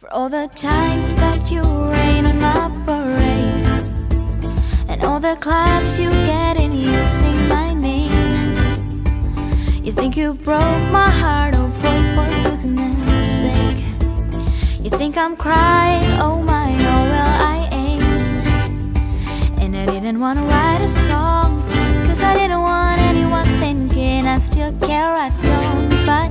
For all the times that you rain on my parade And all the claps you get in using my name. You think you broke my heart, oh boy, for goodness sake. You think I'm crying, oh my, oh well I ain't. And I didn't wanna write a song Cause I didn't want anyone thinking I still care, I don't. But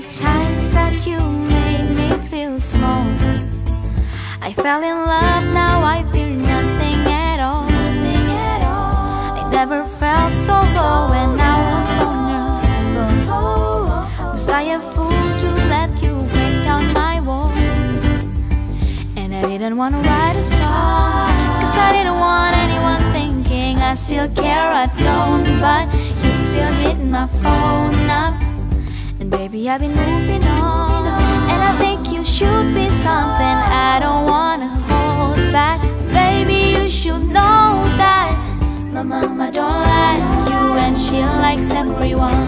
the times that you made me feel small, I fell in love, now I fear nothing at all. Nothing at all. I never felt so low when I was vulnerable. Was I a fool to let you break down my walls? And I didn't want to write a song, cause I didn't want anyone thinking I still care, I don't. But you still hit my phone up. And baby, I've been moving on. And I think you should be something I don't wanna hold back. Baby, you should know that my mama don't like you and she likes everyone.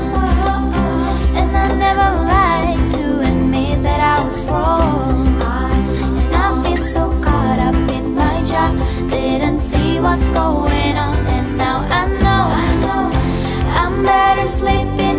And I never like to admit that I was wrong. And I've been so caught up in my job, didn't see what's going on, and now I know, I know I'm better sleeping